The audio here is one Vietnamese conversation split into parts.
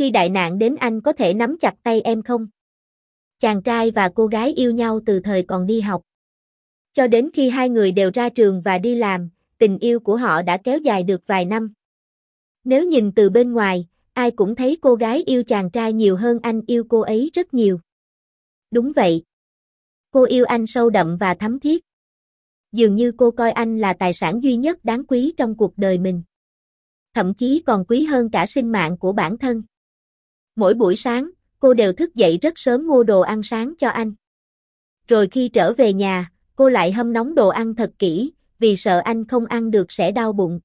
khi đại nạn đến anh có thể nắm chặt tay em không? Chàng trai và cô gái yêu nhau từ thời còn đi học. Cho đến khi hai người đều ra trường và đi làm, tình yêu của họ đã kéo dài được vài năm. Nếu nhìn từ bên ngoài, ai cũng thấy cô gái yêu chàng trai nhiều hơn anh yêu cô ấy rất nhiều. Đúng vậy. Cô yêu anh sâu đậm và thấm thiết. Dường như cô coi anh là tài sản duy nhất đáng quý trong cuộc đời mình. Thậm chí còn quý hơn cả sinh mạng của bản thân. Mỗi buổi sáng, cô đều thức dậy rất sớm mua đồ ăn sáng cho anh. Rồi khi trở về nhà, cô lại hâm nóng đồ ăn thật kỹ, vì sợ anh không ăn được sẽ đau bụng.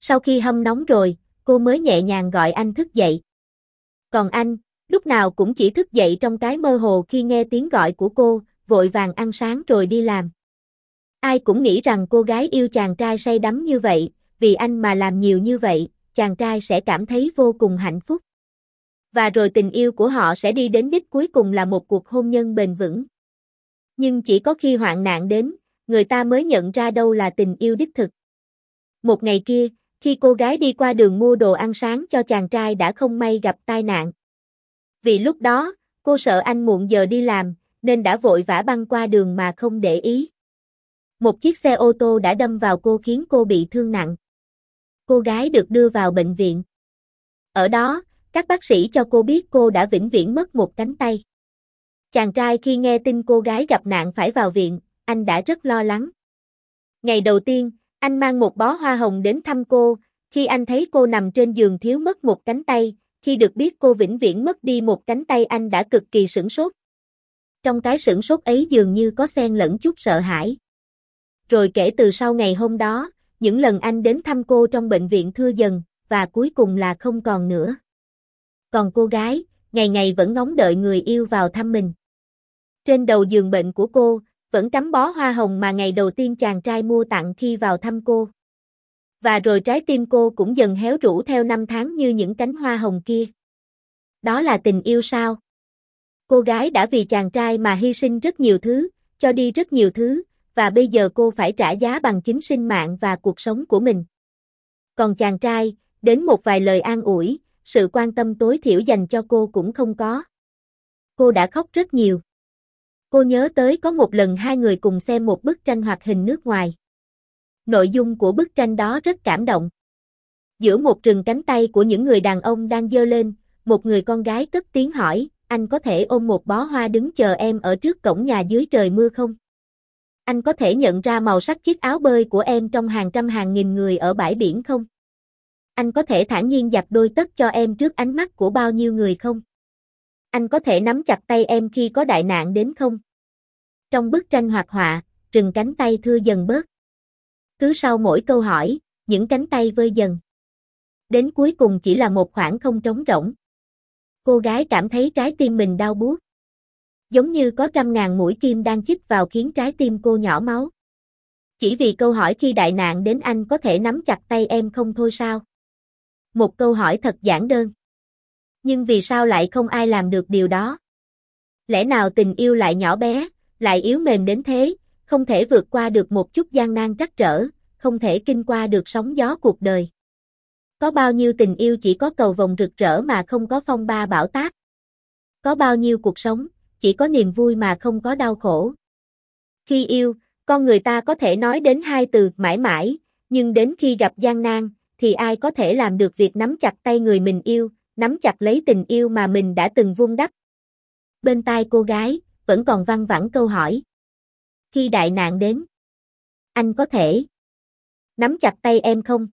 Sau khi hâm nóng rồi, cô mới nhẹ nhàng gọi anh thức dậy. Còn anh, lúc nào cũng chỉ thức dậy trong cái mơ hồ khi nghe tiếng gọi của cô, vội vàng ăn sáng rồi đi làm. Ai cũng nghĩ rằng cô gái yêu chàng trai say đắm như vậy, vì anh mà làm nhiều như vậy, chàng trai sẽ cảm thấy vô cùng hạnh phúc. Và rồi tình yêu của họ sẽ đi đến đích cuối cùng là một cuộc hôn nhân bền vững. Nhưng chỉ có khi hoạn nạn đến, người ta mới nhận ra đâu là tình yêu đích thực. Một ngày kia, khi cô gái đi qua đường mua đồ ăn sáng cho chàng trai đã không may gặp tai nạn. Vì lúc đó, cô sợ anh muộn giờ đi làm, nên đã vội vã băng qua đường mà không để ý. Một chiếc xe ô tô đã đâm vào cô khiến cô bị thương nặng. Cô gái được đưa vào bệnh viện. Ở đó, các bác sĩ cho cô biết cô đã vĩnh viễn mất một cánh tay. Chàng trai khi nghe tin cô gái gặp nạn phải vào viện, anh đã rất lo lắng. Ngày đầu tiên, anh mang một bó hoa hồng đến thăm cô, khi anh thấy cô nằm trên giường thiếu mất một cánh tay, khi được biết cô vĩnh viễn mất đi một cánh tay anh đã cực kỳ sửng sốt. Trong cái sửng sốt ấy dường như có xen lẫn chút sợ hãi. Rồi kể từ sau ngày hôm đó, những lần anh đến thăm cô trong bệnh viện thưa dần, và cuối cùng là không còn nữa. Còn cô gái, ngày ngày vẫn ngóng đợi người yêu vào thăm mình. Trên đầu giường bệnh của cô, vẫn cắm bó hoa hồng mà ngày đầu tiên chàng trai mua tặng khi vào thăm cô. Và rồi trái tim cô cũng dần héo rũ theo năm tháng như những cánh hoa hồng kia. Đó là tình yêu sao? Cô gái đã vì chàng trai mà hy sinh rất nhiều thứ, cho đi rất nhiều thứ, và bây giờ cô phải trả giá bằng chính sinh mạng và cuộc sống của mình. Còn chàng trai, đến một vài lời an ủi, sự quan tâm tối thiểu dành cho cô cũng không có. Cô đã khóc rất nhiều. Cô nhớ tới có một lần hai người cùng xem một bức tranh hoạt hình nước ngoài. Nội dung của bức tranh đó rất cảm động. Giữa một rừng cánh tay của những người đàn ông đang dơ lên, một người con gái cất tiếng hỏi, anh có thể ôm một bó hoa đứng chờ em ở trước cổng nhà dưới trời mưa không? Anh có thể nhận ra màu sắc chiếc áo bơi của em trong hàng trăm hàng nghìn người ở bãi biển không? Anh có thể thản nhiên giặt đôi tất cho em trước ánh mắt của bao nhiêu người không? Anh có thể nắm chặt tay em khi có đại nạn đến không? Trong bức tranh hoạt họa, rừng cánh tay thưa dần bớt. Cứ sau mỗi câu hỏi, những cánh tay vơi dần. Đến cuối cùng chỉ là một khoảng không trống rỗng. Cô gái cảm thấy trái tim mình đau buốt. Giống như có trăm ngàn mũi kim đang chích vào khiến trái tim cô nhỏ máu. Chỉ vì câu hỏi khi đại nạn đến anh có thể nắm chặt tay em không thôi sao? Một câu hỏi thật giản đơn. Nhưng vì sao lại không ai làm được điều đó? Lẽ nào tình yêu lại nhỏ bé, lại yếu mềm đến thế, không thể vượt qua được một chút gian nan trắc trở, không thể kinh qua được sóng gió cuộc đời. Có bao nhiêu tình yêu chỉ có cầu vồng rực rỡ mà không có phong ba bão táp. Có bao nhiêu cuộc sống, chỉ có niềm vui mà không có đau khổ. Khi yêu, con người ta có thể nói đến hai từ mãi mãi, nhưng đến khi gặp gian nan, thì ai có thể làm được việc nắm chặt tay người mình yêu, nắm chặt lấy tình yêu mà mình đã từng vun đắp. Bên tai cô gái, vẫn còn văng vẳng câu hỏi. Khi đại nạn đến, anh có thể nắm chặt tay em không?